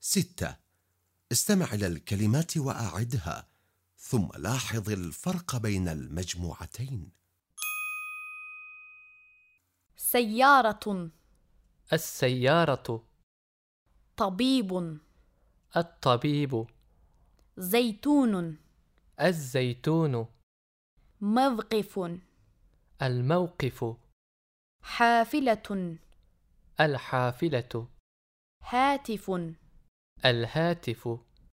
ستة. استمع إلى الكلمات وأعدها ثم لاحظ الفرق بين المجموعتين. سيارة. السيارة. طبيب. الطبيب. زيتون. الزيتون. موقف. الموقف. حافلة. الحافلة. هاتف. الهاتف